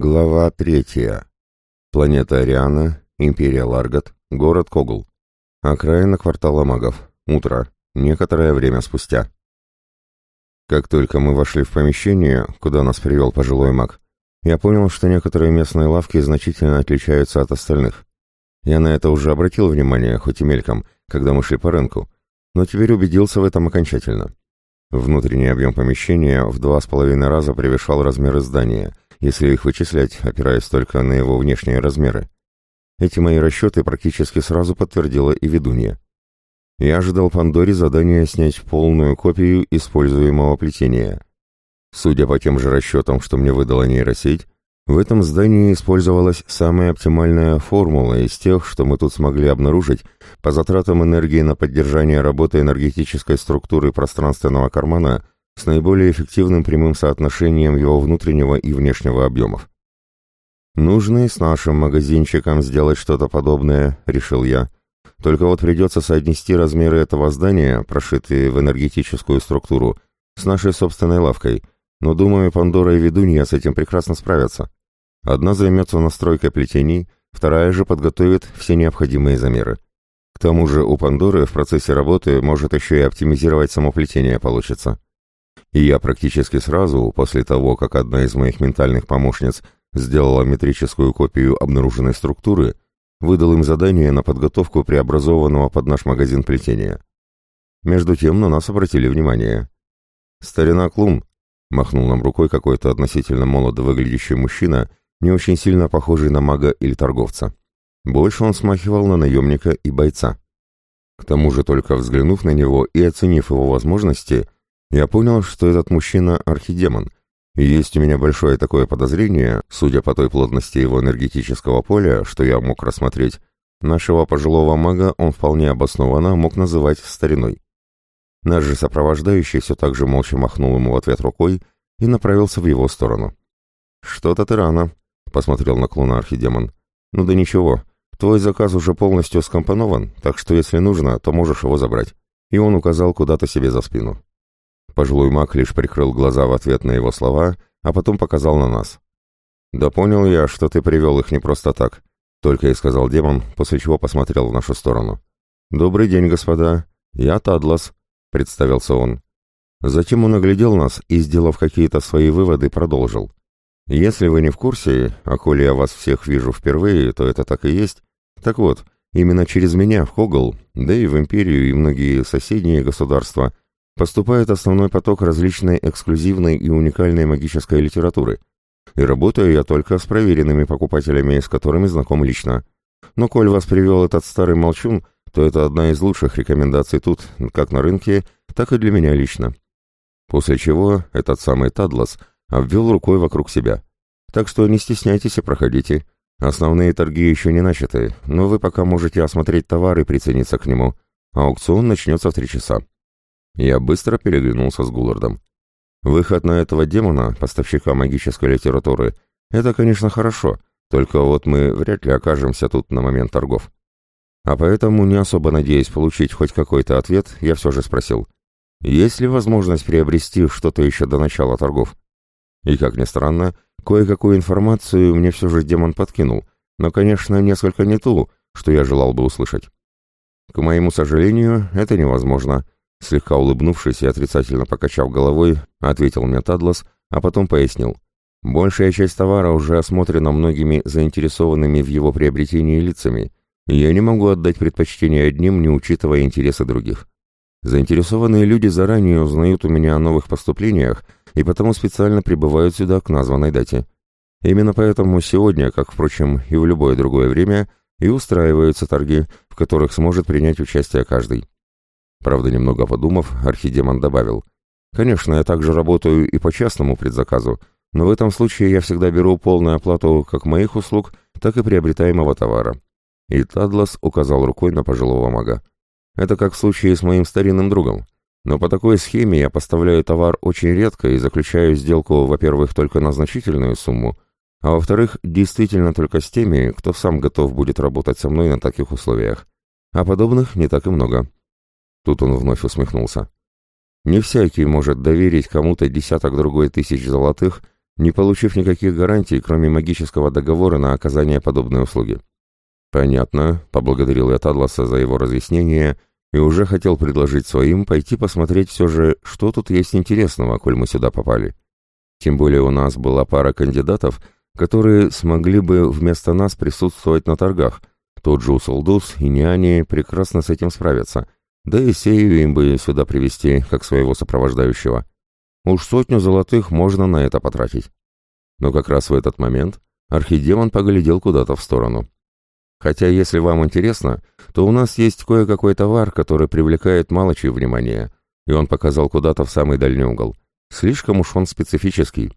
Глава третья. Планета Ариана, Империя Ларгат, город Когл. Окраина квартала магов. Утро. Некоторое время спустя. Как только мы вошли в помещение, куда нас привел пожилой маг, я понял, что некоторые местные лавки значительно отличаются от остальных. Я на это уже обратил внимание, хоть и мельком, когда мы шли по рынку, но теперь убедился в этом окончательно. Внутренний объем помещения в два с половиной раза превышал размеры здания — если их вычислять, опираясь только на его внешние размеры. Эти мои расчеты практически сразу подтвердила и ведунья. Я ожидал Пандоре задание снять полную копию используемого плетения. Судя по тем же расчетам, что мне выдала нейросеть, в этом здании использовалась самая оптимальная формула из тех, что мы тут смогли обнаружить по затратам энергии на поддержание работы энергетической структуры пространственного кармана с наиболее эффективным прямым соотношением его внутреннего и внешнего объемов. «Нужно и с нашим магазинчиком сделать что-то подобное», — решил я. «Только вот придется соотнести размеры этого здания, прошитые в энергетическую структуру, с нашей собственной лавкой, но, думаю, Пандора и Ведунья с этим прекрасно справятся. Одна займется настройкой плетений, вторая же подготовит все необходимые замеры. К тому же у Пандоры в процессе работы может еще и оптимизировать само плетение получится» и я практически сразу, после того, как одна из моих ментальных помощниц сделала метрическую копию обнаруженной структуры, выдал им задание на подготовку преобразованного под наш магазин плетения. Между тем на нас обратили внимание. «Старина Клум», — махнул нам рукой какой-то относительно молодо выглядящий мужчина, не очень сильно похожий на мага или торговца. Больше он смахивал на наемника и бойца. К тому же, только взглянув на него и оценив его возможности, я понял, что этот мужчина — архидемон, и есть у меня большое такое подозрение, судя по той плотности его энергетического поля, что я мог рассмотреть, нашего пожилого мага он вполне обоснованно мог называть стариной. Наш же сопровождающий все так же молча махнул ему в ответ рукой и направился в его сторону. «Что-то ты рано», — посмотрел на клуна архидемон. «Ну да ничего, твой заказ уже полностью скомпонован, так что если нужно, то можешь его забрать». И он указал куда-то себе за спину. Пожилой маг лишь прикрыл глаза в ответ на его слова, а потом показал на нас. «Да понял я, что ты привел их не просто так», — только и сказал демон, после чего посмотрел в нашу сторону. «Добрый день, господа. Я Тадлас», — представился он. Затем он оглядел нас и, сделав какие-то свои выводы, продолжил. «Если вы не в курсе, а коли я вас всех вижу впервые, то это так и есть. Так вот, именно через меня в Хогл, да и в Империю и многие соседние государства — поступает основной поток различной эксклюзивной и уникальной магической литературы. И работаю я только с проверенными покупателями, с которыми знаком лично. Но коль вас привел этот старый молчун, то это одна из лучших рекомендаций тут, как на рынке, так и для меня лично. После чего этот самый Тадлас обвел рукой вокруг себя. Так что не стесняйтесь и проходите. Основные торги еще не начаты, но вы пока можете осмотреть товар и прицениться к нему. Аукцион начнется в три часа. Я быстро переглянулся с Гуллардом. Выход на этого демона, поставщика магической литературы, это, конечно, хорошо, только вот мы вряд ли окажемся тут на момент торгов. А поэтому, не особо надеясь получить хоть какой-то ответ, я все же спросил, есть ли возможность приобрести что-то еще до начала торгов? И, как ни странно, кое-какую информацию мне все же демон подкинул, но, конечно, несколько не ту, что я желал бы услышать. К моему сожалению, это невозможно — Слегка улыбнувшись и отрицательно покачав головой, ответил мне Тадлас, а потом пояснил. Большая часть товара уже осмотрена многими заинтересованными в его приобретении лицами, я не могу отдать предпочтение одним, не учитывая интересы других. Заинтересованные люди заранее узнают у меня о новых поступлениях и потому специально прибывают сюда к названной дате. Именно поэтому сегодня, как, впрочем, и в любое другое время, и устраиваются торги, в которых сможет принять участие каждый. Правда, немного подумав, архидемон добавил. «Конечно, я также работаю и по частному предзаказу, но в этом случае я всегда беру полную оплату как моих услуг, так и приобретаемого товара». И Тадлас указал рукой на пожилого мага. «Это как в случае с моим старинным другом. Но по такой схеме я поставляю товар очень редко и заключаю сделку, во-первых, только на значительную сумму, а во-вторых, действительно только с теми, кто сам готов будет работать со мной на таких условиях. А подобных не так и много. Тут он вновь усмехнулся. Не всякий может доверить кому-то десяток другой тысяч золотых не получив никаких гарантий, кроме магического договора на оказание подобной услуги. «Понятно», — поблагодарил я Тадласа за его разъяснение и уже хотел предложить своим пойти посмотреть все же, что тут есть интересного, коль мы сюда попали. Тем более у нас была пара кандидатов, которые смогли бы вместо нас присутствовать на торгах. Тот же Усалдус и Няни прекрасно с этим справятся, да и Сею им бы сюда привести как своего сопровождающего. Уж сотню золотых можно на это потратить. Но как раз в этот момент архидемон поглядел куда-то в сторону. Хотя, если вам интересно, то у нас есть кое-какой товар, который привлекает мало чье внимание, и он показал куда-то в самый дальний угол. Слишком уж он специфический.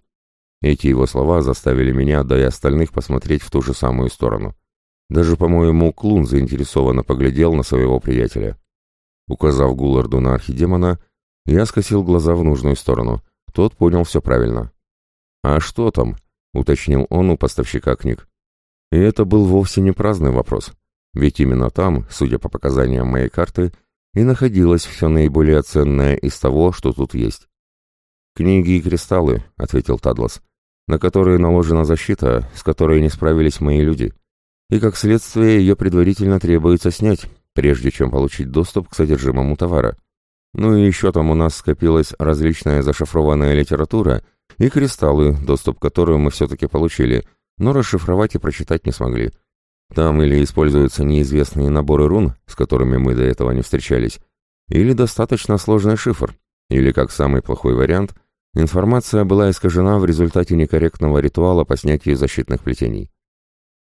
Эти его слова заставили меня, да и остальных, посмотреть в ту же самую сторону. Даже, по-моему, Клун заинтересованно поглядел на своего приятеля. Указав Гулларду на архидемона, я скосил глаза в нужную сторону. Тот понял все правильно. «А что там?» — уточнил он у поставщика книг. И это был вовсе не праздный вопрос, ведь именно там, судя по показаниям моей карты, и находилось все наиболее ценное из того, что тут есть. «Книги и кристаллы», — ответил Тадлас, — «на которые наложена защита, с которой не справились мои люди, и как следствие ее предварительно требуется снять, прежде чем получить доступ к содержимому товара. Ну и еще там у нас скопилась различная зашифрованная литература и кристаллы, доступ к которым мы все-таки получили — но расшифровать и прочитать не смогли. Там или используются неизвестные наборы рун, с которыми мы до этого не встречались, или достаточно сложный шифр, или, как самый плохой вариант, информация была искажена в результате некорректного ритуала по снятию защитных плетений.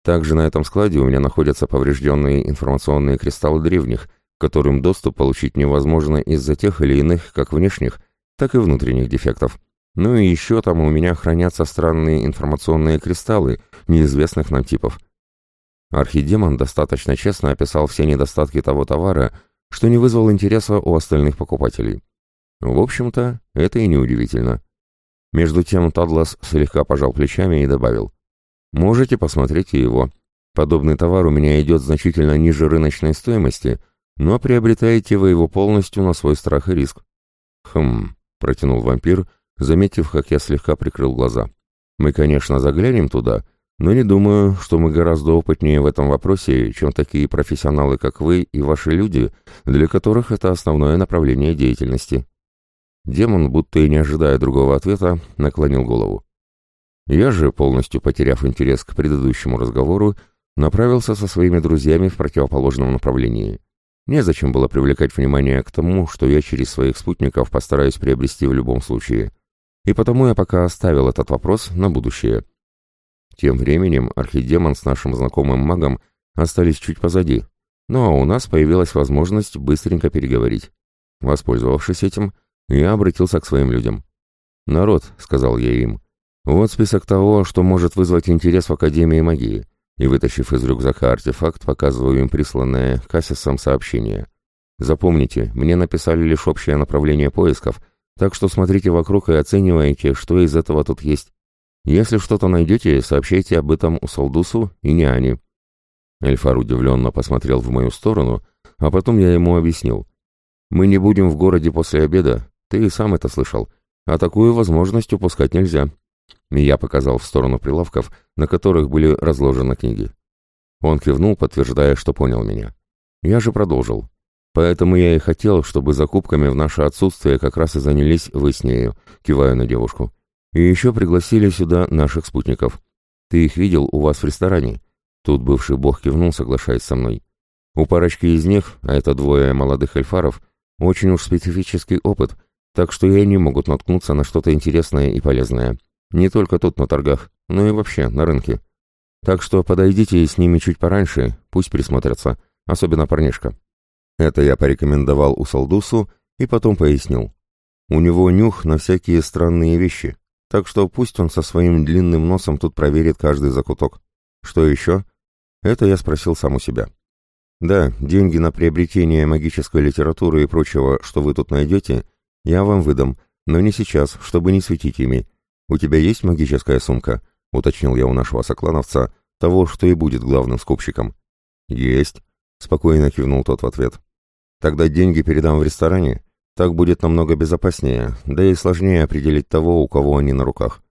Также на этом складе у меня находятся поврежденные информационные кристаллы древних, которым доступ получить невозможно из-за тех или иных как внешних, так и внутренних дефектов. Ну и еще там у меня хранятся странные информационные кристаллы неизвестных нам типов. Архидемон достаточно честно описал все недостатки того товара, что не вызвал интереса у остальных покупателей. В общем-то, это и неудивительно. Между тем Тадлас слегка пожал плечами и добавил. «Можете посмотреть и его. Подобный товар у меня идет значительно ниже рыночной стоимости, но приобретаете вы его полностью на свой страх и риск». «Хм», — протянул вампир, — заметив, как я слегка прикрыл глаза. «Мы, конечно, заглянем туда, но не думаю, что мы гораздо опытнее в этом вопросе, чем такие профессионалы, как вы и ваши люди, для которых это основное направление деятельности». Демон, будто и не ожидая другого ответа, наклонил голову. Я же, полностью потеряв интерес к предыдущему разговору, направился со своими друзьями в противоположном направлении. Незачем было привлекать внимание к тому, что я через своих спутников постараюсь приобрести в любом случае и потому я пока оставил этот вопрос на будущее. Тем временем архидемон с нашим знакомым магом остались чуть позади, но у нас появилась возможность быстренько переговорить. Воспользовавшись этим, я обратился к своим людям. «Народ», — сказал я им, — «вот список того, что может вызвать интерес в Академии магии», и, вытащив из рюкзака артефакт, показываю им присланное Кассисом сообщение. «Запомните, мне написали лишь общее направление поисков, так что смотрите вокруг и оценивайте, что из этого тут есть. Если что-то найдете, сообщайте об этом у Салдусу и Ниане». Эльфар удивленно посмотрел в мою сторону, а потом я ему объяснил. «Мы не будем в городе после обеда, ты и сам это слышал, а такую возможность упускать нельзя». Я показал в сторону прилавков, на которых были разложены книги. Он кивнул, подтверждая, что понял меня. Я же продолжил. Поэтому я и хотел, чтобы закупками в наше отсутствие как раз и занялись вы с нею, кивая на девушку. И еще пригласили сюда наших спутников. Ты их видел у вас в ресторане?» Тут бывший бог кивнул, соглашаясь со мной. «У парочки из них, а это двое молодых эльфаров, очень уж специфический опыт, так что и они могут наткнуться на что-то интересное и полезное. Не только тут на торгах, но и вообще на рынке. Так что подойдите с ними чуть пораньше, пусть присмотрятся, особенно парнишка». Это я порекомендовал у Салдусу и потом пояснил. У него нюх на всякие странные вещи, так что пусть он со своим длинным носом тут проверит каждый закуток. Что еще? Это я спросил сам у себя. Да, деньги на приобретение магической литературы и прочего, что вы тут найдете, я вам выдам, но не сейчас, чтобы не светить ими. У тебя есть магическая сумка? Уточнил я у нашего соклановца, того, что и будет главным скупщиком. Есть, спокойно кивнул тот в ответ. Тогда деньги передам в ресторане. Так будет намного безопаснее, да и сложнее определить того, у кого они на руках.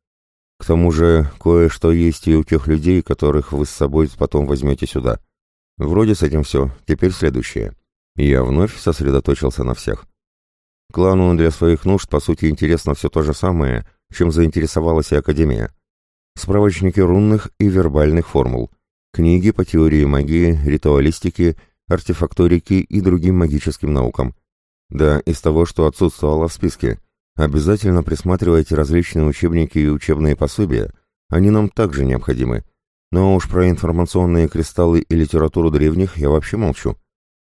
К тому же, кое-что есть и у тех людей, которых вы с собой потом возьмете сюда. Вроде с этим все. Теперь следующее. Я вновь сосредоточился на всех. Клану для своих нужд, по сути, интересно все то же самое, чем заинтересовалась и Академия. Справочники рунных и вербальных формул, книги по теории магии, ритуалистики, артефакторики и другим магическим наукам. Да, из того, что отсутствовало в списке. Обязательно присматривайте различные учебники и учебные пособия, они нам также необходимы. Но уж про информационные кристаллы и литературу древних я вообще молчу.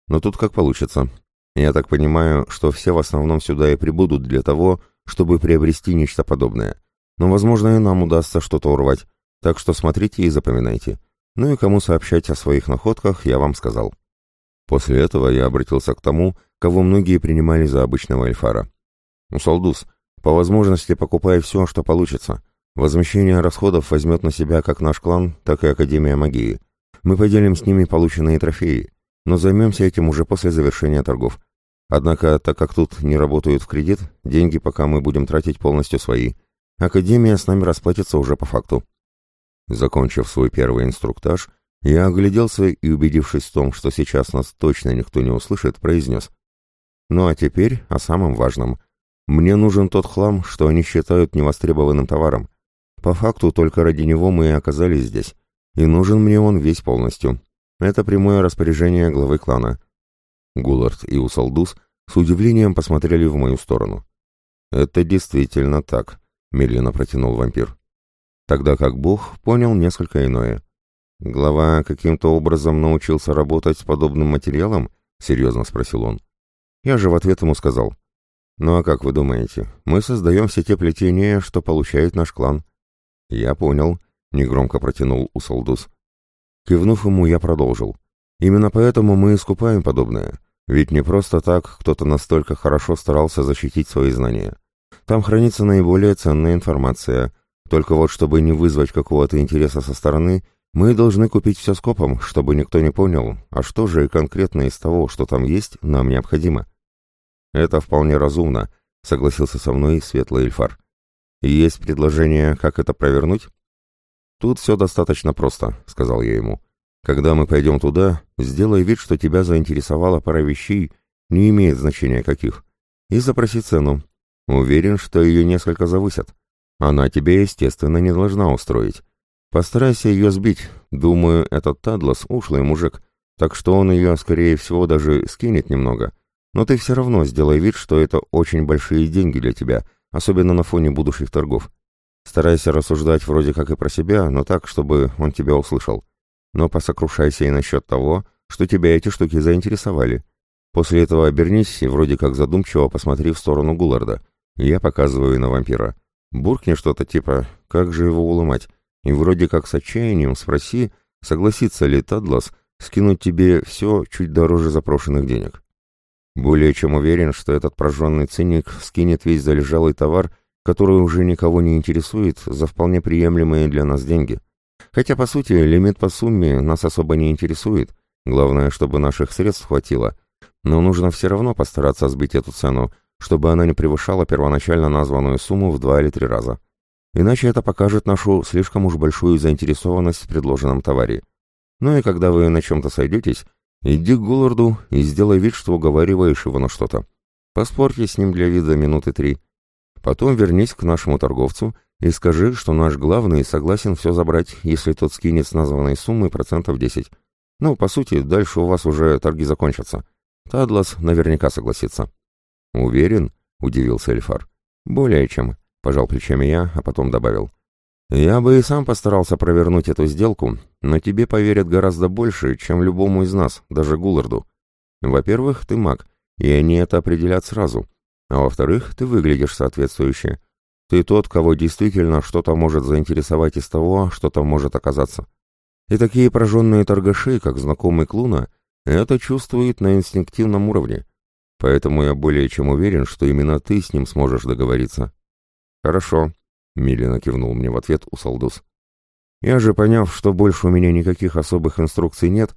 Но тут как получится. Я так понимаю, что все в основном сюда и прибудут для того, чтобы приобрести нечто подобное. Но, возможно, и нам удастся что-то урвать. Так что смотрите и запоминайте. Ну и кому сообщать о своих находках, я вам сказал. После этого я обратился к тому, кого многие принимали за обычного эльфара. «Усалдус, по возможности покупай все, что получится. Возмещение расходов возьмет на себя как наш клан, так и Академия магии. Мы поделим с ними полученные трофеи, но займемся этим уже после завершения торгов. Однако, так как тут не работают в кредит, деньги пока мы будем тратить полностью свои. Академия с нами расплатится уже по факту». Закончив свой первый инструктаж, я огляделся и, убедившись в том, что сейчас нас точно никто не услышит, произнес. «Ну а теперь о самом важном. Мне нужен тот хлам, что они считают невостребованным товаром. По факту только ради него мы и оказались здесь. И нужен мне он весь полностью. Это прямое распоряжение главы клана». Гулард и Усалдус с удивлением посмотрели в мою сторону. «Это действительно так», — медленно протянул вампир тогда как Бог понял несколько иное. «Глава каким-то образом научился работать с подобным материалом?» — серьезно спросил он. Я же в ответ ему сказал. «Ну а как вы думаете, мы создаем все те плетения, что получает наш клан?» «Я понял», — негромко протянул Усалдус. Кивнув ему, я продолжил. «Именно поэтому мы искупаем подобное. Ведь не просто так кто-то настолько хорошо старался защитить свои знания. Там хранится наиболее ценная информация — только вот, чтобы не вызвать какого-то интереса со стороны, мы должны купить все скопом, чтобы никто не понял, а что же конкретно из того, что там есть, нам необходимо. Это вполне разумно, согласился со мной светлый эльфар. Есть предложение, как это провернуть? Тут все достаточно просто, сказал я ему. Когда мы пойдем туда, сделай вид, что тебя заинтересовала пара вещей, не имеет значения каких, и запроси цену. Уверен, что ее несколько завысят. Она тебе, естественно, не должна устроить. Постарайся ее сбить. Думаю, этот Тадлас ушлый мужик, так что он ее, скорее всего, даже скинет немного. Но ты все равно сделай вид, что это очень большие деньги для тебя, особенно на фоне будущих торгов. Старайся рассуждать вроде как и про себя, но так, чтобы он тебя услышал. Но посокрушайся и насчет того, что тебя эти штуки заинтересовали. После этого обернись и вроде как задумчиво посмотри в сторону Гулларда. Я показываю на вампира. Буркни что-то типа «как же его уломать?» и вроде как с отчаянием спроси, согласится ли Тадлас скинуть тебе все чуть дороже запрошенных денег. Более чем уверен, что этот прожженный циник скинет весь залежалый товар, который уже никого не интересует, за вполне приемлемые для нас деньги. Хотя, по сути, лимит по сумме нас особо не интересует, главное, чтобы наших средств хватило, но нужно все равно постараться сбить эту цену, чтобы она не превышала первоначально названную сумму в два или три раза. Иначе это покажет нашу слишком уж большую заинтересованность в предложенном товаре. Ну и когда вы на чем-то сойдетесь, иди к Гулларду и сделай вид, что уговариваешь его на что-то. Поспорьте с ним для вида минуты три. Потом вернись к нашему торговцу и скажи, что наш главный согласен все забрать, если тот скинет с названной суммы процентов 10. Ну, по сути, дальше у вас уже торги закончатся. Тадлас наверняка согласится. «Уверен?» — удивился Эльфар. «Более чем», — пожал плечами я, а потом добавил. «Я бы и сам постарался провернуть эту сделку, но тебе поверят гораздо больше, чем любому из нас, даже Гулларду. Во-первых, ты маг, и они это определят сразу. А во-вторых, ты выглядишь соответствующе. Ты тот, кого действительно что-то может заинтересовать из того, что там может оказаться. И такие прожженные торгаши, как знакомый Клуна, это чувствуют на инстинктивном уровне. Поэтому я более чем уверен, что именно ты с ним сможешь договориться. Хорошо, медленно кивнул мне в ответ Усалдус. Я же, поняв, что больше у меня никаких особых инструкций нет,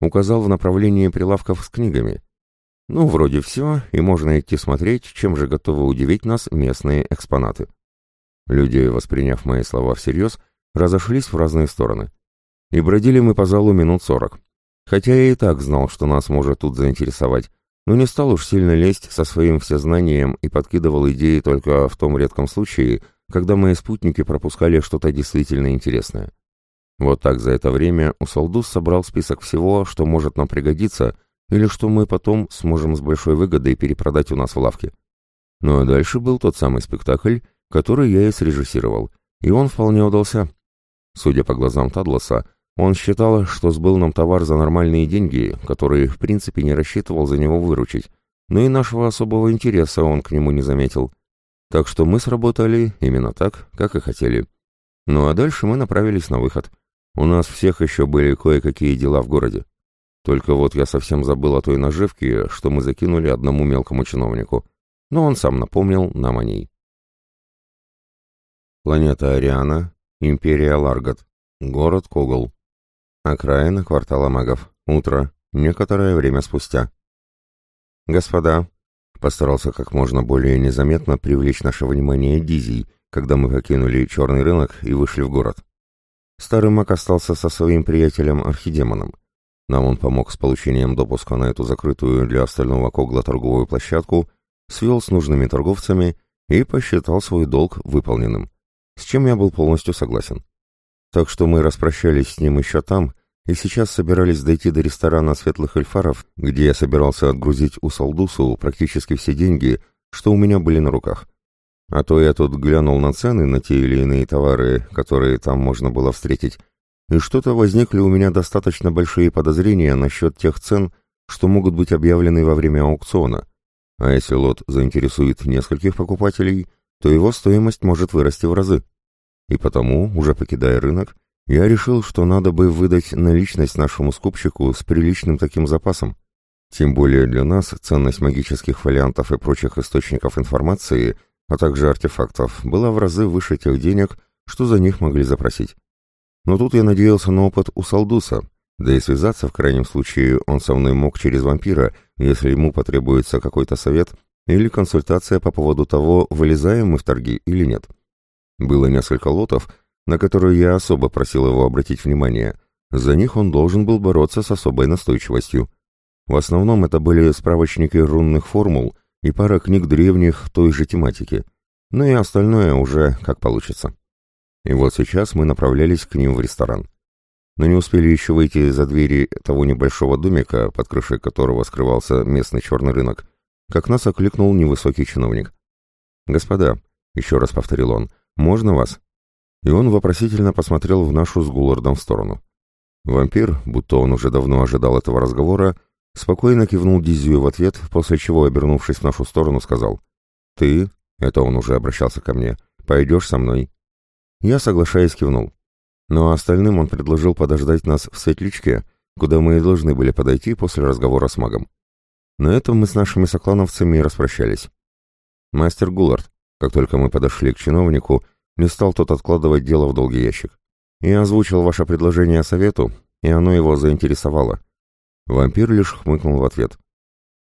указал в направлении прилавков с книгами. Ну, вроде все, и можно идти смотреть, чем же готовы удивить нас местные экспонаты. Люди, восприняв мои слова всерьез, разошлись в разные стороны. И бродили мы по залу минут сорок. Хотя я и так знал, что нас может тут заинтересовать, но не стал уж сильно лезть со своим всезнанием и подкидывал идеи только в том редком случае, когда мои спутники пропускали что-то действительно интересное. Вот так за это время Усалдус собрал список всего, что может нам пригодиться, или что мы потом сможем с большой выгодой перепродать у нас в лавке. Ну а дальше был тот самый спектакль, который я и срежиссировал, и он вполне удался. Судя по глазам Тадлоса, он считал, что сбыл нам товар за нормальные деньги, которые в принципе не рассчитывал за него выручить, но и нашего особого интереса он к нему не заметил. Так что мы сработали именно так, как и хотели. Ну а дальше мы направились на выход. У нас всех еще были кое-какие дела в городе. Только вот я совсем забыл о той наживке, что мы закинули одному мелкому чиновнику. Но он сам напомнил нам о ней. Планета Ариана, Империя Ларгат, город Когол. Окраина квартала магов. Утро. Некоторое время спустя. «Господа», — постарался как можно более незаметно привлечь наше внимание Дизий, когда мы покинули черный рынок и вышли в город. Старый маг остался со своим приятелем-архидемоном. Нам он помог с получением допуска на эту закрытую для остального Когла торговую площадку, свел с нужными торговцами и посчитал свой долг выполненным, с чем я был полностью согласен. Так что мы распрощались с ним еще там, и сейчас собирались дойти до ресторана «Светлых эльфаров», где я собирался отгрузить у Салдусу практически все деньги, что у меня были на руках. А то я тут глянул на цены на те или иные товары, которые там можно было встретить, и что-то возникли у меня достаточно большие подозрения насчет тех цен, что могут быть объявлены во время аукциона. А если лот заинтересует нескольких покупателей, то его стоимость может вырасти в разы. И потому, уже покидая рынок, я решил, что надо бы выдать наличность нашему скупщику с приличным таким запасом. Тем более для нас ценность магических фолиантов и прочих источников информации, а также артефактов, была в разы выше тех денег, что за них могли запросить. Но тут я надеялся на опыт у Салдуса, да и связаться в крайнем случае он со мной мог через вампира, если ему потребуется какой-то совет или консультация по поводу того, вылезаем мы в торги или нет. Было несколько лотов, на которые я особо просил его обратить внимание. За них он должен был бороться с особой настойчивостью. В основном это были справочники рунных формул и пара книг древних той же тематики. Ну и остальное уже как получится. И вот сейчас мы направлялись к ним в ресторан. Но не успели еще выйти за двери того небольшого домика, под крышей которого скрывался местный черный рынок, как нас окликнул невысокий чиновник. «Господа», — еще раз повторил он, — «можно вас?» и он вопросительно посмотрел в нашу с Гуллардом сторону. Вампир, будто он уже давно ожидал этого разговора, спокойно кивнул Дизию в ответ, после чего, обернувшись в нашу сторону, сказал «Ты, это он уже обращался ко мне, пойдешь со мной?» Я, соглашаясь, кивнул. Но остальным он предложил подождать нас в светличке, куда мы и должны были подойти после разговора с магом. На этом мы с нашими соклановцами распрощались. «Мастер Гуллард», как только мы подошли к чиновнику, не стал тот откладывать дело в долгий ящик. Я озвучил ваше предложение совету, и оно его заинтересовало. Вампир лишь хмыкнул в ответ.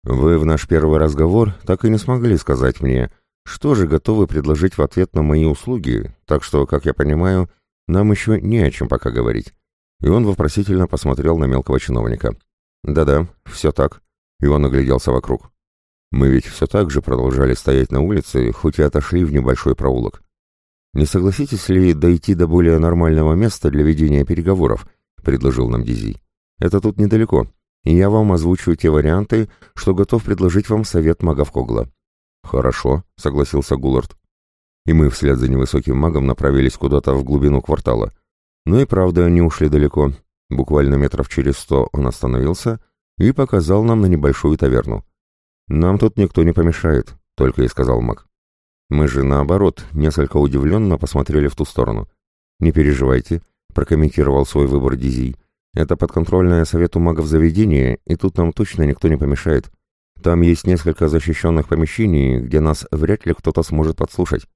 Вы в наш первый разговор так и не смогли сказать мне, что же готовы предложить в ответ на мои услуги, так что, как я понимаю, нам еще не о чем пока говорить. И он вопросительно посмотрел на мелкого чиновника. «Да-да, все так». И он огляделся вокруг. Мы ведь все так же продолжали стоять на улице, хоть и отошли в небольшой проулок. «Не согласитесь ли дойти до более нормального места для ведения переговоров?» — предложил нам Дизий. «Это тут недалеко, и я вам озвучу те варианты, что готов предложить вам совет магов Когла». «Хорошо», — согласился Гуллард. И мы вслед за невысоким магом направились куда-то в глубину квартала. Но и правда, они ушли далеко. Буквально метров через сто он остановился и показал нам на небольшую таверну. «Нам тут никто не помешает», — только и сказал маг. Мы же, наоборот, несколько удивленно посмотрели в ту сторону. «Не переживайте», — прокомментировал свой выбор Дизий. «Это подконтрольное совету магов заведение, и тут нам точно никто не помешает. Там есть несколько защищенных помещений, где нас вряд ли кто-то сможет подслушать».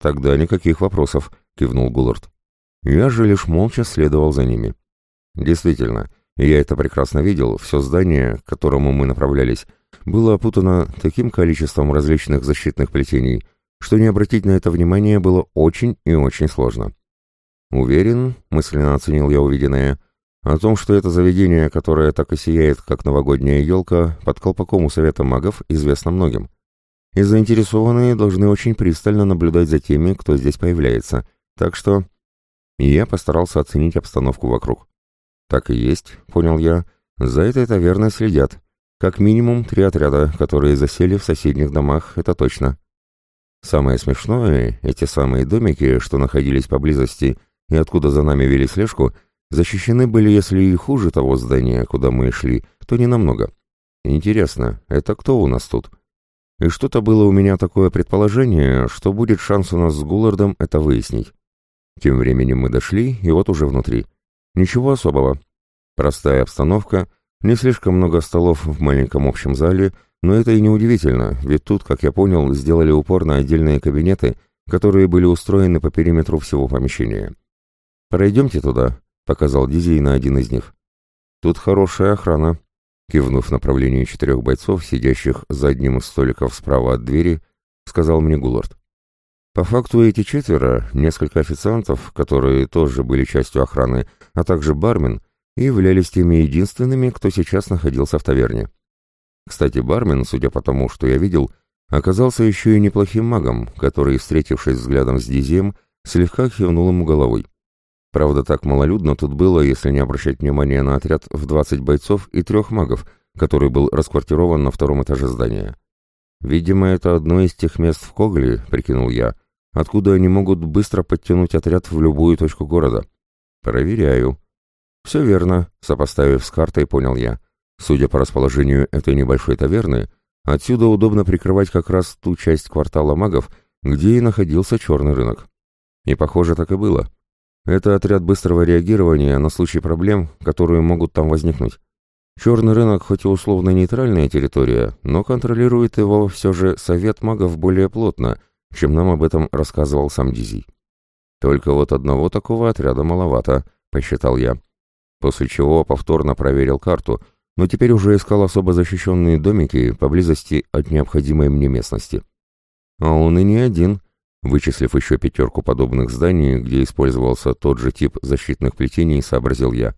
«Тогда никаких вопросов», — кивнул Гуллард. Я же лишь молча следовал за ними. Действительно, я это прекрасно видел, все здание, к которому мы направлялись, было опутано таким количеством различных защитных плетений — что не обратить на это внимание было очень и очень сложно. Уверен, мысленно оценил я увиденное, о том, что это заведение, которое так и сияет, как новогодняя елка, под колпаком у Совета магов, известно многим. И заинтересованные должны очень пристально наблюдать за теми, кто здесь появляется. Так что... Я постарался оценить обстановку вокруг. Так и есть, понял я, за этой таверной следят. Как минимум три отряда, которые засели в соседних домах, это точно. Самое смешное, эти самые домики, что находились поблизости и откуда за нами вели слежку, защищены были, если и хуже того здания, куда мы шли, то не намного. Интересно, это кто у нас тут? И что-то было у меня такое предположение, что будет шанс у нас с Гуллардом это выяснить. Тем временем мы дошли, и вот уже внутри. Ничего особого. Простая обстановка, не слишком много столов в маленьком общем зале, но это и не удивительно, ведь тут, как я понял, сделали упор на отдельные кабинеты, которые были устроены по периметру всего помещения. «Пройдемте туда», — показал Дизей на один из них. «Тут хорошая охрана», — кивнув в направлении четырех бойцов, сидящих за одним из столиков справа от двери, сказал мне Гуллард. По факту эти четверо, несколько официантов, которые тоже были частью охраны, а также бармен, и являлись теми единственными, кто сейчас находился в таверне. Кстати, бармен, судя по тому, что я видел, оказался еще и неплохим магом, который, встретившись взглядом с Дизием, слегка кивнул ему головой. Правда, так малолюдно тут было, если не обращать внимания на отряд в 20 бойцов и трех магов, который был расквартирован на втором этаже здания. «Видимо, это одно из тех мест в Когле», — прикинул я, откуда они могут быстро подтянуть отряд в любую точку города. «Проверяю», «Все верно», — сопоставив с картой, понял я. Судя по расположению этой небольшой таверны, отсюда удобно прикрывать как раз ту часть квартала магов, где и находился черный рынок. И похоже, так и было. Это отряд быстрого реагирования на случай проблем, которые могут там возникнуть. Черный рынок хоть и условно нейтральная территория, но контролирует его все же совет магов более плотно, чем нам об этом рассказывал сам Дизий. Только вот одного такого отряда маловато, посчитал я после чего повторно проверил карту, но теперь уже искал особо защищенные домики поблизости от необходимой мне местности. А он и не один, вычислив еще пятерку подобных зданий, где использовался тот же тип защитных плетений, сообразил я.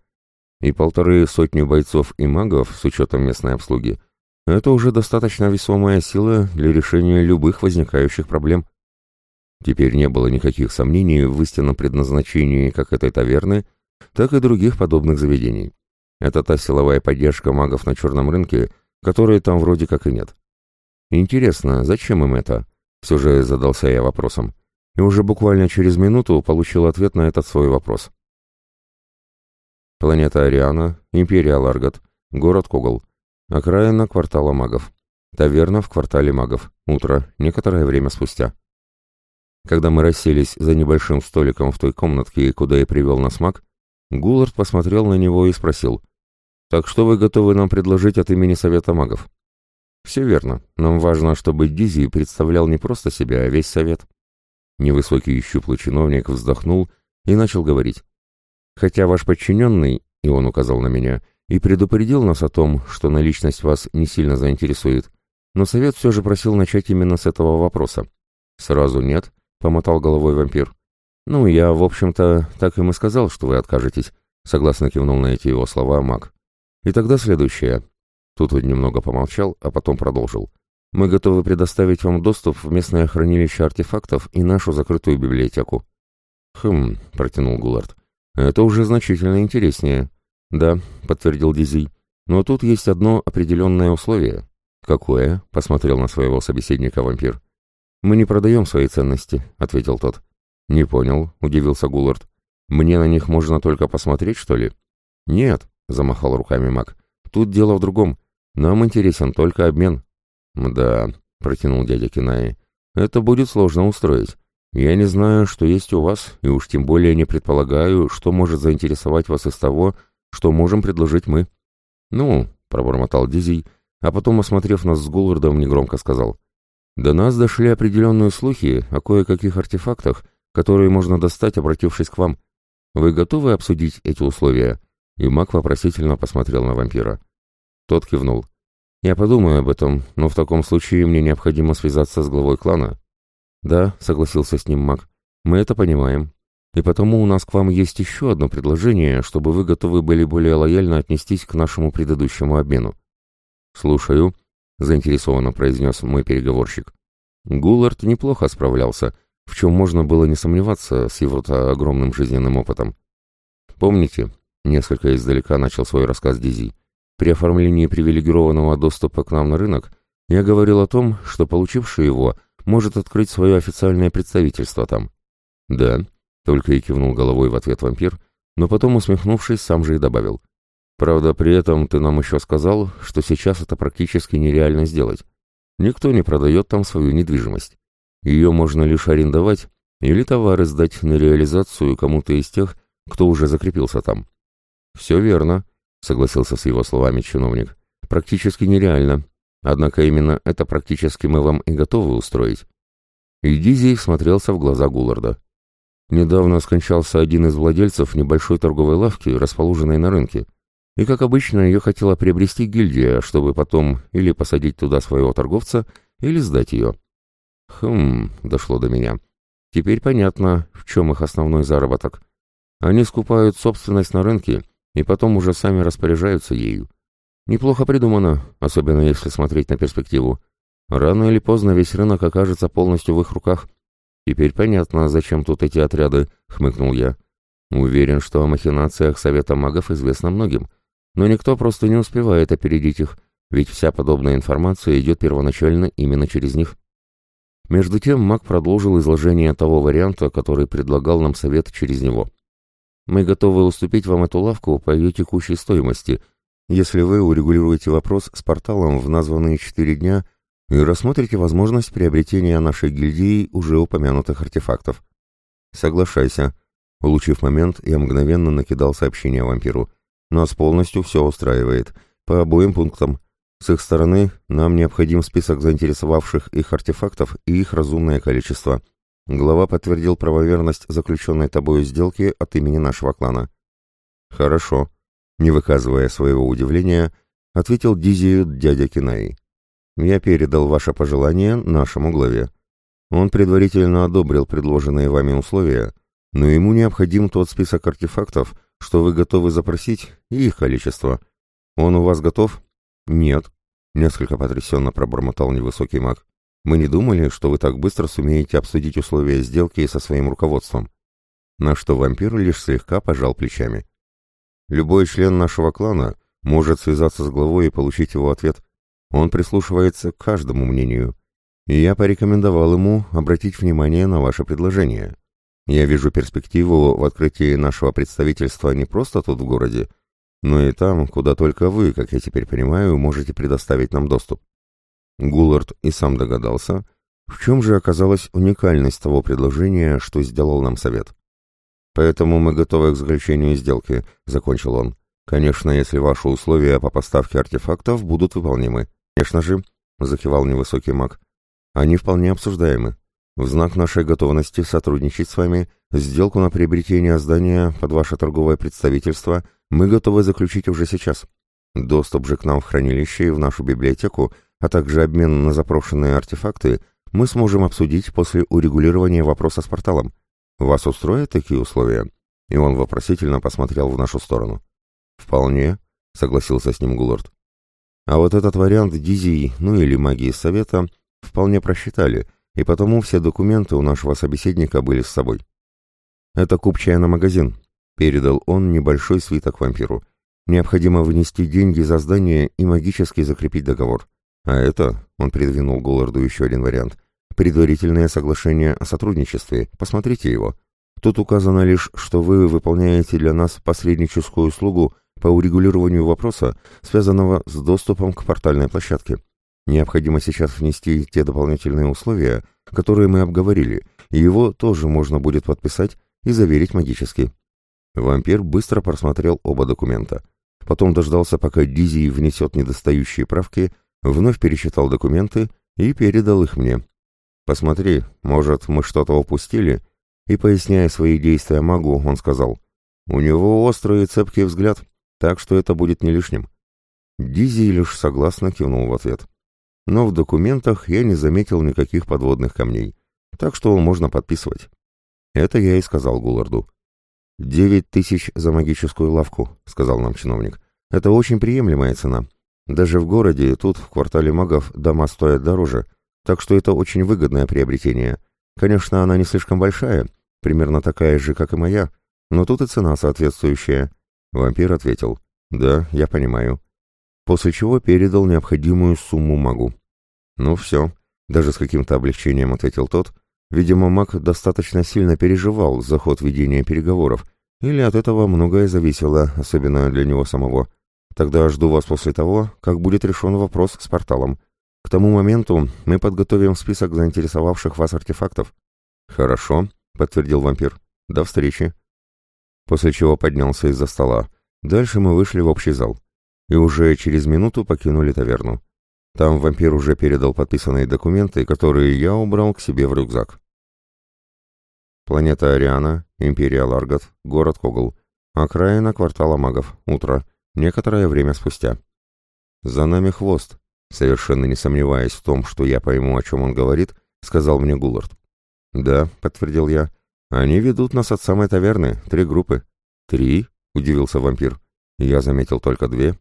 И полторы сотни бойцов и магов с учетом местной обслуги — это уже достаточно весомая сила для решения любых возникающих проблем. Теперь не было никаких сомнений в истинном предназначении как этой таверны — так и других подобных заведений. Это та силовая поддержка магов на черном рынке, которой там вроде как и нет. Интересно, зачем им это? Все же задался я вопросом. И уже буквально через минуту получил ответ на этот свой вопрос. Планета Ариана, Империя Ларгат, город Когол, окраина квартала магов. Таверна в квартале магов. Утро, некоторое время спустя. Когда мы расселись за небольшим столиком в той комнатке, куда и привел нас маг, Гуллард посмотрел на него и спросил. «Так что вы готовы нам предложить от имени Совета магов?» «Все верно. Нам важно, чтобы Дизи представлял не просто себя, а весь Совет». Невысокий щуплый чиновник вздохнул и начал говорить. «Хотя ваш подчиненный, и он указал на меня, и предупредил нас о том, что наличность вас не сильно заинтересует, но Совет все же просил начать именно с этого вопроса». «Сразу нет», — помотал головой вампир. «Ну, я, в общем-то, так им и сказал, что вы откажетесь», — согласно кивнул на эти его слова маг. «И тогда следующее». Тут он немного помолчал, а потом продолжил. «Мы готовы предоставить вам доступ в местное хранилище артефактов и нашу закрытую библиотеку». «Хм», — протянул Гулард. «Это уже значительно интереснее». «Да», — подтвердил Дизий. «Но тут есть одно определенное условие». «Какое?» — посмотрел на своего собеседника вампир. «Мы не продаем свои ценности», — ответил тот. «Не понял», — удивился Гуллард. «Мне на них можно только посмотреть, что ли?» «Нет», — замахал руками маг. «Тут дело в другом. Нам интересен только обмен». «Да», — протянул дядя Кинаи. «Это будет сложно устроить. Я не знаю, что есть у вас, и уж тем более не предполагаю, что может заинтересовать вас из того, что можем предложить мы». «Ну», — пробормотал Дизий, а потом, осмотрев нас с Гуллардом, негромко сказал. «До нас дошли определенные слухи о кое-каких артефактах, которые можно достать, обратившись к вам. Вы готовы обсудить эти условия?» И маг вопросительно посмотрел на вампира. Тот кивнул. «Я подумаю об этом, но в таком случае мне необходимо связаться с главой клана». «Да», — согласился с ним маг, — «мы это понимаем. И потому у нас к вам есть еще одно предложение, чтобы вы готовы были более лояльно отнестись к нашему предыдущему обмену». «Слушаю», — заинтересованно произнес мой переговорщик. Гуллард неплохо справлялся, в чем можно было не сомневаться с его-то огромным жизненным опытом. «Помните», — несколько издалека начал свой рассказ Дизи, «при оформлении привилегированного доступа к нам на рынок я говорил о том, что получивший его может открыть свое официальное представительство там». «Да», — только и кивнул головой в ответ вампир, но потом, усмехнувшись, сам же и добавил. «Правда, при этом ты нам еще сказал, что сейчас это практически нереально сделать. Никто не продает там свою недвижимость. Ее можно лишь арендовать или товары сдать на реализацию кому-то из тех, кто уже закрепился там. «Все верно», — согласился с его словами чиновник. «Практически нереально. Однако именно это практически мы вам и готовы устроить». И Дизи смотрелся в глаза Гулларда. Недавно скончался один из владельцев небольшой торговой лавки, расположенной на рынке. И, как обычно, ее хотела приобрести гильдия, чтобы потом или посадить туда своего торговца, или сдать ее. Хм, дошло до меня. Теперь понятно, в чем их основной заработок. Они скупают собственность на рынке и потом уже сами распоряжаются ею. Неплохо придумано, особенно если смотреть на перспективу. Рано или поздно весь рынок окажется полностью в их руках. Теперь понятно, зачем тут эти отряды, хмыкнул я. Уверен, что о махинациях Совета магов известно многим, но никто просто не успевает опередить их, ведь вся подобная информация идет первоначально именно через них. Между тем маг продолжил изложение того варианта, который предлагал нам совет через него. «Мы готовы уступить вам эту лавку по ее текущей стоимости, если вы урегулируете вопрос с порталом в названные четыре дня и рассмотрите возможность приобретения нашей гильдии уже упомянутых артефактов». «Соглашайся». Улучив момент, я мгновенно накидал сообщение вампиру. «Нас полностью все устраивает. По обоим пунктам. С их стороны нам необходим список заинтересовавших их артефактов и их разумное количество. Глава подтвердил правоверность заключенной тобою сделки от имени нашего клана. Хорошо. Не выказывая своего удивления, ответил Дизию дядя Кинаи. Я передал ваше пожелание нашему главе. Он предварительно одобрил предложенные вами условия, но ему необходим тот список артефактов, что вы готовы запросить, и их количество. Он у вас готов? «Нет», — несколько потрясенно пробормотал невысокий маг. «Мы не думали, что вы так быстро сумеете обсудить условия сделки со своим руководством». На что вампир лишь слегка пожал плечами. «Любой член нашего клана может связаться с главой и получить его ответ. Он прислушивается к каждому мнению. И я порекомендовал ему обратить внимание на ваше предложение. Я вижу перспективу в открытии нашего представительства не просто тут в городе, но и там, куда только вы, как я теперь понимаю, можете предоставить нам доступ. Гуллард и сам догадался, в чем же оказалась уникальность того предложения, что сделал нам совет. «Поэтому мы готовы к заключению сделки», — закончил он. «Конечно, если ваши условия по поставке артефактов будут выполнимы». «Конечно же», — закивал невысокий маг. «Они вполне обсуждаемы. В знак нашей готовности сотрудничать с вами, сделку на приобретение здания под ваше торговое представительство — мы готовы заключить уже сейчас. Доступ же к нам в хранилище и в нашу библиотеку, а также обмен на запрошенные артефакты мы сможем обсудить после урегулирования вопроса с порталом. Вас устроят такие условия?» И он вопросительно посмотрел в нашу сторону. «Вполне», — согласился с ним Гуллард. А вот этот вариант Дизии, ну или магии Совета, вполне просчитали, и потому все документы у нашего собеседника были с собой. Это купчая на магазин, Передал он небольшой свиток вампиру. Необходимо внести деньги за здание и магически закрепить договор. А это, он придвинул Голларду еще один вариант, предварительное соглашение о сотрудничестве. Посмотрите его. Тут указано лишь, что вы выполняете для нас посредническую услугу по урегулированию вопроса, связанного с доступом к портальной площадке. Необходимо сейчас внести те дополнительные условия, которые мы обговорили, и его тоже можно будет подписать и заверить магически. Вампир быстро просмотрел оба документа. Потом дождался, пока Дизи внесет недостающие правки, вновь пересчитал документы и передал их мне. «Посмотри, может, мы что-то упустили?» И, поясняя свои действия магу, он сказал, «У него острый и цепкий взгляд, так что это будет не лишним». Дизи лишь согласно кивнул в ответ. Но в документах я не заметил никаких подводных камней. так что можно подписывать. Это я и сказал Гулларду. «Девять тысяч за магическую лавку», — сказал нам чиновник. «Это очень приемлемая цена. Даже в городе, тут, в квартале магов, дома стоят дороже, так что это очень выгодное приобретение. Конечно, она не слишком большая, примерно такая же, как и моя, но тут и цена соответствующая». Вампир ответил. «Да, я понимаю». После чего передал необходимую сумму магу. «Ну все», — даже с каким-то облегчением ответил тот, Видимо, маг достаточно сильно переживал за ход ведения переговоров, или от этого многое зависело, особенно для него самого. Тогда жду вас после того, как будет решен вопрос с порталом. К тому моменту мы подготовим список заинтересовавших вас артефактов. Хорошо, подтвердил вампир. До встречи. После чего поднялся из-за стола. Дальше мы вышли в общий зал. И уже через минуту покинули таверну. Там вампир уже передал подписанные документы, которые я убрал к себе в рюкзак. Планета Ариана, Империя Ларгат, город Когл, окраина квартала магов, утро, некоторое время спустя. «За нами хвост», совершенно не сомневаясь в том, что я пойму, о чем он говорит, сказал мне Гуллард. «Да», — подтвердил я, — «они ведут нас от самой таверны, три группы». «Три?» — удивился вампир. Я заметил только две.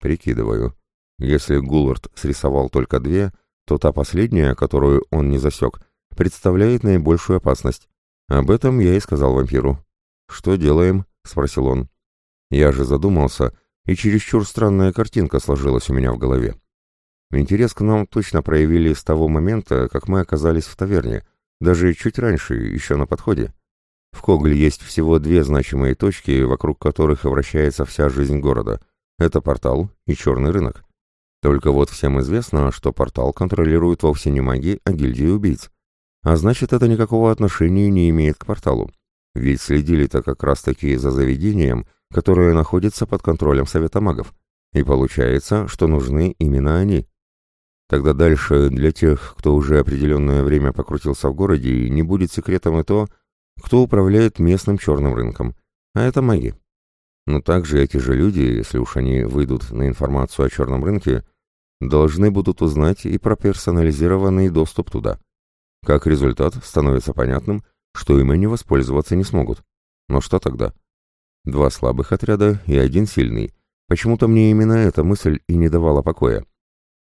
«Прикидываю. Если Гуллард срисовал только две, то та последняя, которую он не засек, представляет наибольшую опасность. Об этом я и сказал вампиру. «Что делаем?» — спросил он. Я же задумался, и чересчур странная картинка сложилась у меня в голове. Интерес к нам точно проявили с того момента, как мы оказались в таверне, даже чуть раньше, еще на подходе. В Когле есть всего две значимые точки, вокруг которых вращается вся жизнь города. Это портал и черный рынок. Только вот всем известно, что портал контролирует вовсе не маги, а гильдии убийц. А значит, это никакого отношения не имеет к порталу. Ведь следили-то как раз-таки за заведением, которое находится под контролем Совета магов. И получается, что нужны именно они. Тогда дальше для тех, кто уже определенное время покрутился в городе, не будет секретом и то, кто управляет местным черным рынком. А это маги. Но также эти же люди, если уж они выйдут на информацию о черном рынке, должны будут узнать и про персонализированный доступ туда. Как результат, становится понятным, что им они воспользоваться не смогут. Но что тогда? Два слабых отряда и один сильный. Почему-то мне именно эта мысль и не давала покоя.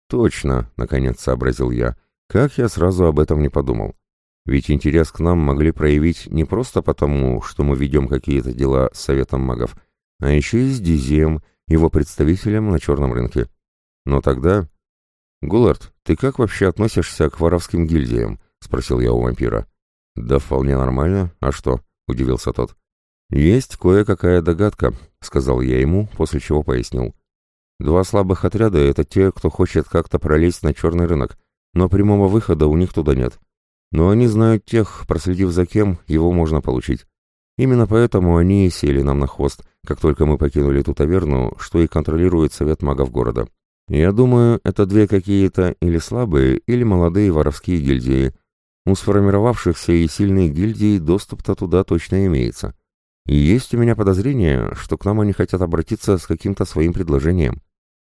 «Точно», — наконец сообразил я, — «как я сразу об этом не подумал. Ведь интерес к нам могли проявить не просто потому, что мы ведем какие-то дела с Советом магов, а еще и с Дизием, его представителем на черном рынке. Но тогда... Гулард, ты как вообще относишься к воровским гильдиям? — спросил я у вампира. «Да вполне нормально. А что?» — удивился тот. «Есть кое-какая догадка», — сказал я ему, после чего пояснил. «Два слабых отряда — это те, кто хочет как-то пролезть на черный рынок, но прямого выхода у них туда нет. Но они знают тех, проследив за кем, его можно получить. Именно поэтому они и сели нам на хвост, как только мы покинули ту таверну, что и контролирует совет магов города. Я думаю, это две какие-то или слабые, или молодые воровские гильдии, у сформировавшихся и сильных гильдий доступ-то туда точно имеется. И есть у меня подозрение, что к нам они хотят обратиться с каким-то своим предложением.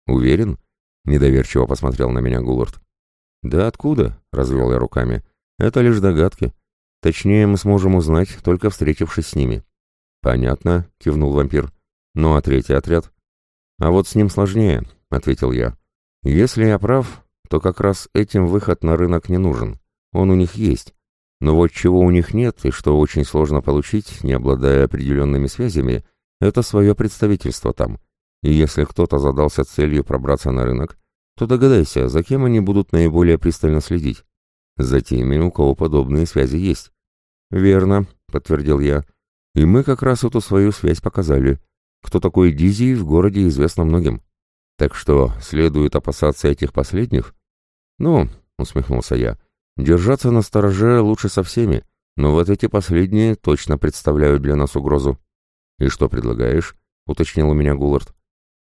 Уверен? Недоверчиво посмотрел на меня Гуллард. Да откуда? Развел я руками. Это лишь догадки. Точнее, мы сможем узнать, только встретившись с ними. Понятно, кивнул вампир. Ну а третий отряд? А вот с ним сложнее, ответил я. Если я прав, то как раз этим выход на рынок не нужен. Он у них есть. Но вот чего у них нет и что очень сложно получить, не обладая определенными связями, это свое представительство там. И если кто-то задался целью пробраться на рынок, то догадайся, за кем они будут наиболее пристально следить. За теми, у кого подобные связи есть. «Верно», — подтвердил я. «И мы как раз эту свою связь показали. Кто такой Дизи в городе известно многим. Так что следует опасаться этих последних?» «Ну», — усмехнулся я, Держаться на стороже лучше со всеми, но вот эти последние точно представляют для нас угрозу. «И что предлагаешь?» — уточнил у меня Гуллард.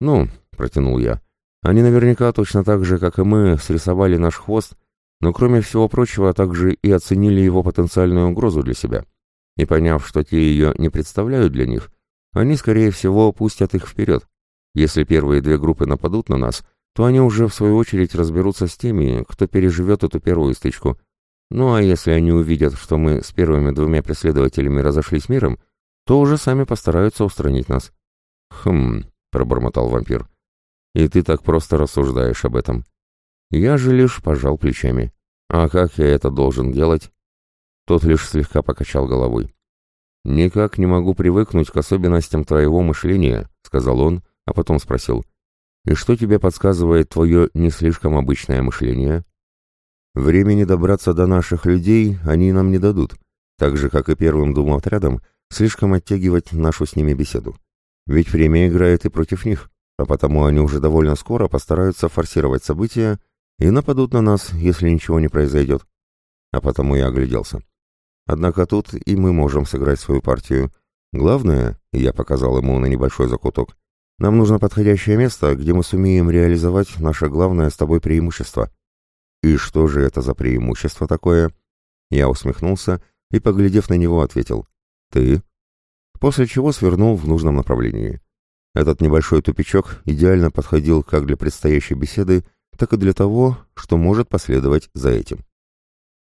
«Ну», — протянул я, — «они наверняка точно так же, как и мы, срисовали наш хвост, но кроме всего прочего также и оценили его потенциальную угрозу для себя. И поняв, что те ее не представляют для них, они, скорее всего, пустят их вперед. Если первые две группы нападут на нас, то они уже в свою очередь разберутся с теми, кто переживет эту первую стычку. Ну а если они увидят, что мы с первыми двумя преследователями разошлись миром, то уже сами постараются устранить нас. Хм, пробормотал вампир. И ты так просто рассуждаешь об этом. Я же лишь пожал плечами. А как я это должен делать? Тот лишь слегка покачал головой. «Никак не могу привыкнуть к особенностям твоего мышления», — сказал он, а потом спросил. «И что тебе подсказывает твое не слишком обычное мышление?» Времени добраться до наших людей они нам не дадут, так же, как и первым двум отрядам, слишком оттягивать нашу с ними беседу. Ведь время играет и против них, а потому они уже довольно скоро постараются форсировать события и нападут на нас, если ничего не произойдет. А потому я огляделся. Однако тут и мы можем сыграть свою партию. Главное, я показал ему на небольшой закуток, нам нужно подходящее место, где мы сумеем реализовать наше главное с тобой преимущество — «И что же это за преимущество такое?» Я усмехнулся и, поглядев на него, ответил «Ты?» После чего свернул в нужном направлении. Этот небольшой тупичок идеально подходил как для предстоящей беседы, так и для того, что может последовать за этим.